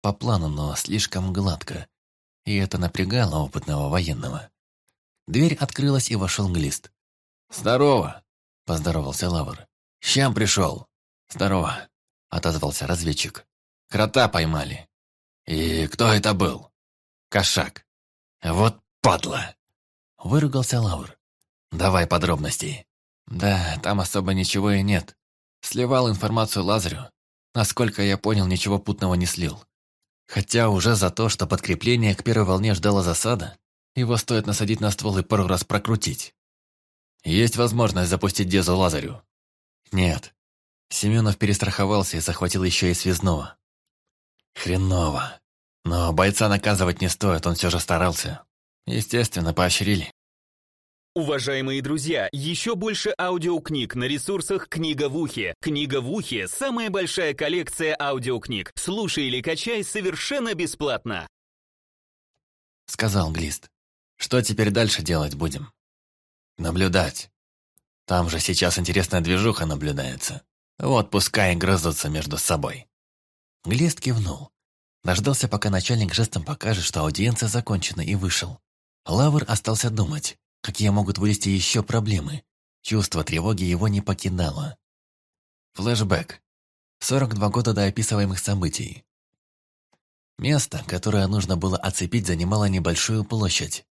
по плану, но слишком гладко. И это напрягало опытного военного. Дверь открылась, и вошел Глист. «Здорово!» – поздоровался Лавр. «Щам пришел!» «Здорово!» – отозвался разведчик. «Крота поймали!» «И кто это был?» «Кошак!» «Вот падла!» – выругался Лавр. «Давай подробностей!» «Да, там особо ничего и нет. Сливал информацию Лазарю. Насколько я понял, ничего путного не слил. Хотя уже за то, что подкрепление к первой волне ждало засада, его стоит насадить на ствол и пару раз прокрутить. Есть возможность запустить Дезу Лазарю? Нет. Семенов перестраховался и захватил еще и связного. Хреново. Но бойца наказывать не стоит, он все же старался. Естественно, поощрили. Уважаемые друзья, еще больше аудиокниг на ресурсах «Книга в ухе». «Книга в ухе» — самая большая коллекция аудиокниг. Слушай или качай совершенно бесплатно. Сказал Глист. Что теперь дальше делать будем? Наблюдать. Там же сейчас интересная движуха наблюдается. Вот пускай грызутся между собой. Глист кивнул. Дождался, пока начальник жестом покажет, что аудиенция закончена, и вышел. Лавр остался думать, какие могут вылезти еще проблемы. Чувство тревоги его не покидало. Флэшбэк. 42 года до описываемых событий. Место, которое нужно было оцепить, занимало небольшую площадь.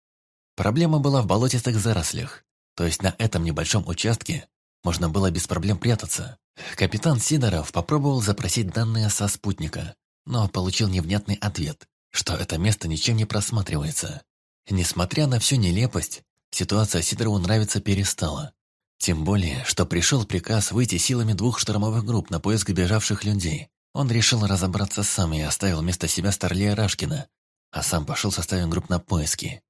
Проблема была в болотистых зарослях, то есть на этом небольшом участке можно было без проблем прятаться. Капитан Сидоров попробовал запросить данные со спутника, но получил невнятный ответ, что это место ничем не просматривается. Несмотря на всю нелепость, ситуация Сидорову нравиться перестала. Тем более, что пришел приказ выйти силами двух штурмовых групп на поиск бежавших людей. Он решил разобраться сам и оставил вместо себя Старлея Рашкина, а сам пошел составить групп на поиски.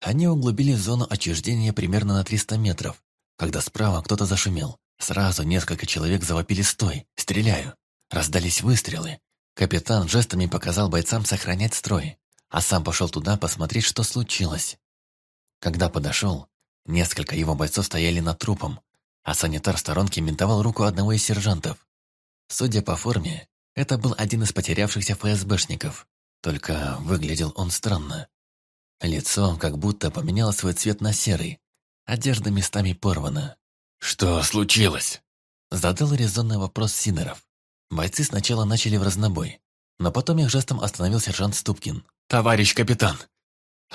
Они углубили зону отчуждения примерно на 300 метров, когда справа кто-то зашумел. Сразу несколько человек завопили «Стой! Стреляю!» Раздались выстрелы. Капитан жестами показал бойцам сохранять строй, а сам пошел туда посмотреть, что случилось. Когда подошел, несколько его бойцов стояли над трупом, а санитар в сторонке ментовал руку одного из сержантов. Судя по форме, это был один из потерявшихся ФСБшников, только выглядел он странно. Лицо как будто поменяло свой цвет на серый. Одежда местами порвана. «Что случилось?» Задал резонный вопрос Сидоров. Бойцы сначала начали в разнобой, но потом их жестом остановил сержант Ступкин. «Товарищ капитан,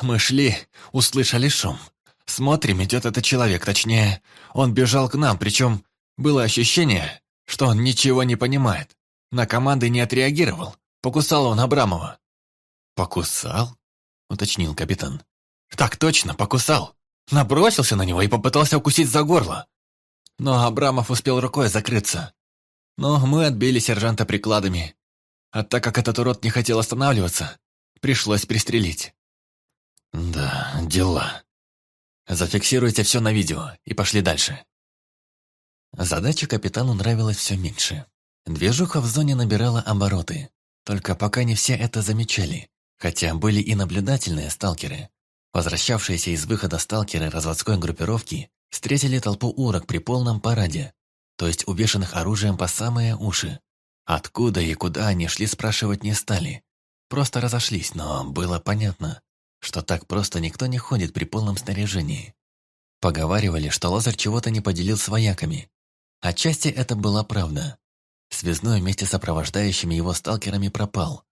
мы шли, услышали шум. Смотрим, идет этот человек, точнее, он бежал к нам, причем было ощущение, что он ничего не понимает. На команды не отреагировал. Покусал он Абрамова». «Покусал?» — уточнил капитан. «Так точно, покусал. Набросился на него и попытался укусить за горло. Но Абрамов успел рукой закрыться. Но мы отбили сержанта прикладами. А так как этот урод не хотел останавливаться, пришлось пристрелить». «Да, дела. Зафиксируйте все на видео и пошли дальше». Задача капитану нравилась все меньше. Движуха в зоне набирала обороты. Только пока не все это замечали. Хотя были и наблюдательные сталкеры. Возвращавшиеся из выхода сталкеры разводской группировки встретили толпу урок при полном параде, то есть увешанных оружием по самые уши. Откуда и куда они шли, спрашивать не стали. Просто разошлись, но было понятно, что так просто никто не ходит при полном снаряжении. Поговаривали, что Лазарь чего-то не поделил с вояками. Отчасти это была правда. Связной вместе с сопровождающими его сталкерами пропал.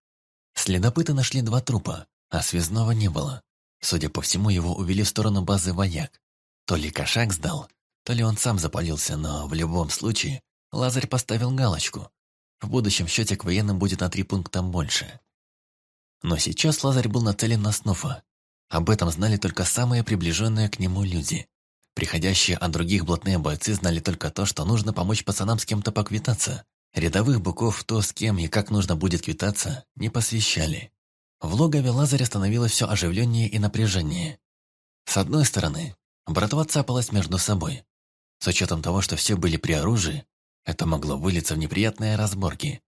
Следопыты нашли два трупа, а связного не было. Судя по всему, его увели в сторону базы вояк. То ли кошак сдал, то ли он сам запалился, но в любом случае Лазарь поставил галочку. В будущем счете к военным будет на три пункта больше. Но сейчас Лазарь был нацелен на Снуфа. Об этом знали только самые приближенные к нему люди. Приходящие от других блатные бойцы знали только то, что нужно помочь пацанам с кем-то поквитаться. Рядовых быков то, с кем и как нужно будет квитаться, не посвящали. В логове Лазаря становилось все оживленнее и напряженнее. С одной стороны, братва цапалась между собой. С учетом того, что все были при оружии, это могло вылиться в неприятные разборки.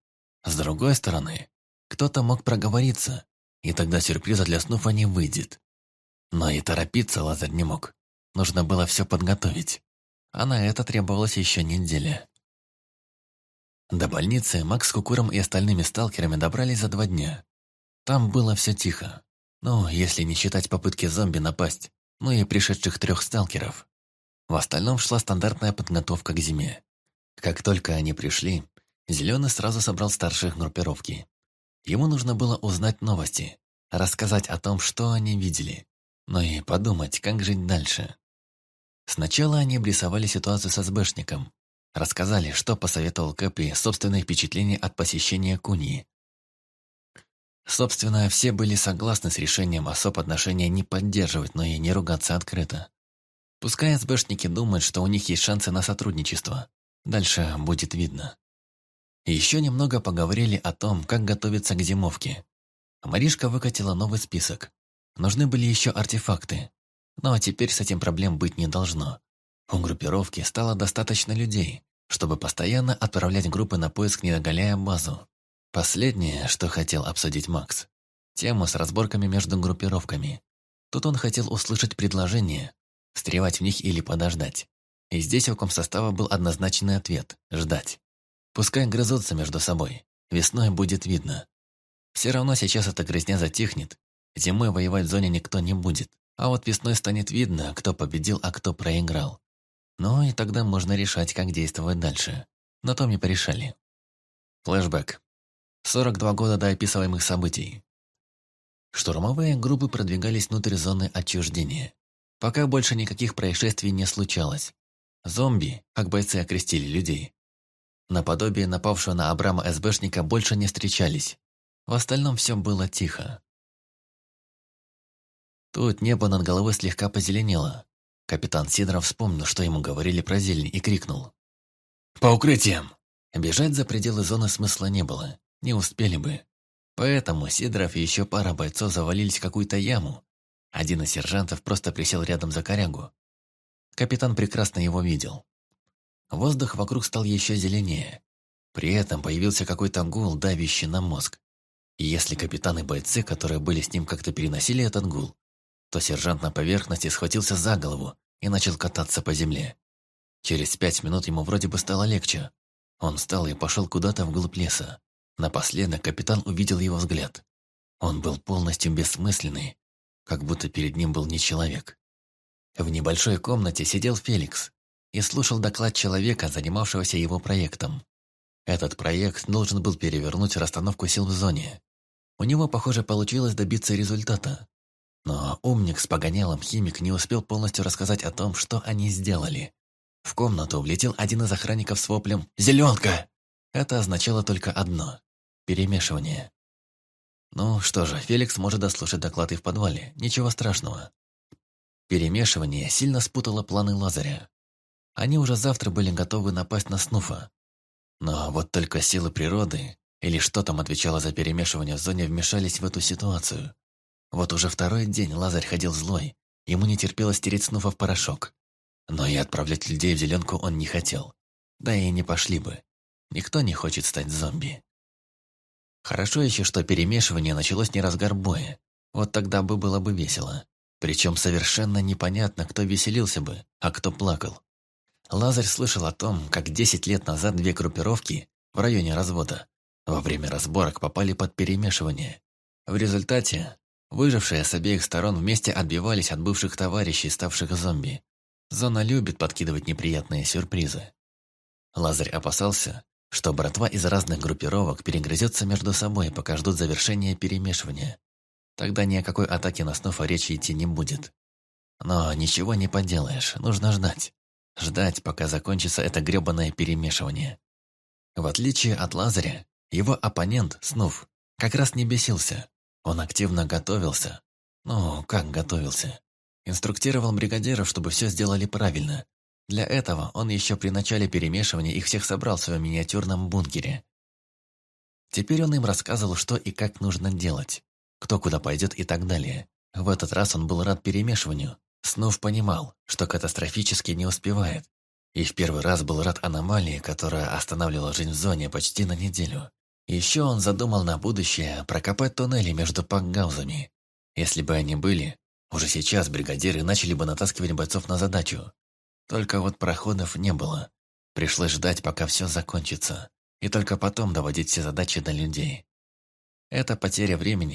С другой стороны, кто-то мог проговориться, и тогда сюрприза для Снуфа не выйдет. Но и торопиться Лазарь не мог. Нужно было все подготовить. А на это требовалось еще неделя. До больницы Макс с Кукуром и остальными сталкерами добрались за два дня. Там было все тихо. Ну, если не считать попытки зомби напасть, ну и пришедших трех сталкеров. В остальном шла стандартная подготовка к зиме. Как только они пришли, Зеленый сразу собрал старших группировки. Ему нужно было узнать новости, рассказать о том, что они видели, но и подумать, как жить дальше. Сначала они обрисовали ситуацию с СБшником, рассказали, что посоветовал Кэп собственные впечатления от посещения Куньи. Собственно, все были согласны с решением особ отношения не поддерживать, но и не ругаться открыто. Пускай СБшники думают, что у них есть шансы на сотрудничество. Дальше будет видно. Еще немного поговорили о том, как готовиться к зимовке. Маришка выкатила новый список. Нужны были еще артефакты. Но теперь с этим проблем быть не должно. У группировки стало достаточно людей, чтобы постоянно отправлять группы на поиск, не оголяя базу. Последнее, что хотел обсудить Макс. Тему с разборками между группировками. Тут он хотел услышать предложение, встревать в них или подождать. И здесь у комсостава был однозначный ответ – ждать. Пускай грызутся между собой. Весной будет видно. Все равно сейчас эта грызня затихнет. Зимой воевать в зоне никто не будет. А вот весной станет видно, кто победил, а кто проиграл. Ну и тогда можно решать, как действовать дальше. На том и порешали. Флэшбэк. 42 года до описываемых событий. Штурмовые группы продвигались внутрь зоны отчуждения. Пока больше никаких происшествий не случалось. Зомби, как бойцы окрестили людей, Наподобие напавшего на Абрама СБшника больше не встречались. В остальном все было тихо. Тут небо над головой слегка позеленело. Капитан Сидоров вспомнил, что ему говорили про зелень, и крикнул. «По укрытиям!» Бежать за пределы зоны смысла не было, не успели бы. Поэтому Сидоров и еще пара бойцов завалились в какую-то яму. Один из сержантов просто присел рядом за корягу. Капитан прекрасно его видел. Воздух вокруг стал еще зеленее. При этом появился какой-то гул, давящий на мозг. И если капитан и бойцы, которые были с ним, как-то переносили этот гул, то сержант на поверхности схватился за голову и начал кататься по земле. Через пять минут ему вроде бы стало легче. Он встал и пошел куда-то вглубь леса. Напоследок капитан увидел его взгляд. Он был полностью бессмысленный, как будто перед ним был не человек. В небольшой комнате сидел Феликс, и слушал доклад человека, занимавшегося его проектом. Этот проект должен был перевернуть расстановку сил в зоне. У него, похоже, получилось добиться результата. Но умник с погонялом химик не успел полностью рассказать о том, что они сделали. В комнату влетел один из охранников с воплем «Зеленка!». Это означало только одно – перемешивание. Ну что же, Феликс может дослушать доклад и в подвале, ничего страшного. Перемешивание сильно спутало планы Лазаря. Они уже завтра были готовы напасть на Снуфа. Но вот только силы природы, или что там отвечало за перемешивание в зоне, вмешались в эту ситуацию. Вот уже второй день Лазарь ходил злой, ему не терпелось стереть Снуфа в порошок. Но и отправлять людей в зеленку он не хотел. Да и не пошли бы. Никто не хочет стать зомби. Хорошо еще, что перемешивание началось не разгар боя. Вот тогда бы было бы весело. Причем совершенно непонятно, кто веселился бы, а кто плакал. Лазарь слышал о том, как 10 лет назад две группировки в районе развода во время разборок попали под перемешивание. В результате выжившие с обеих сторон вместе отбивались от бывших товарищей, ставших зомби. Зона любит подкидывать неприятные сюрпризы. Лазарь опасался, что братва из разных группировок перегрызется между собой, пока ждут завершения перемешивания. Тогда ни о какой атаке на Снуфа речи идти не будет. Но ничего не поделаешь, нужно ждать. Ждать, пока закончится это грёбаное перемешивание. В отличие от Лазаря, его оппонент, Снув, как раз не бесился. Он активно готовился. Ну, как готовился? Инструктировал бригадиров, чтобы все сделали правильно. Для этого он еще при начале перемешивания их всех собрал в своем миниатюрном бункере. Теперь он им рассказывал, что и как нужно делать, кто куда пойдет и так далее. В этот раз он был рад перемешиванию, Снув понимал, что катастрофически не успевает, и в первый раз был рад аномалии, которая останавливала жизнь в зоне почти на неделю. Еще он задумал на будущее прокопать туннели между пакгаузами. Если бы они были, уже сейчас бригадиры начали бы натаскивать бойцов на задачу. Только вот проходов не было. Пришлось ждать, пока все закончится, и только потом доводить все задачи до людей. Эта потеря времени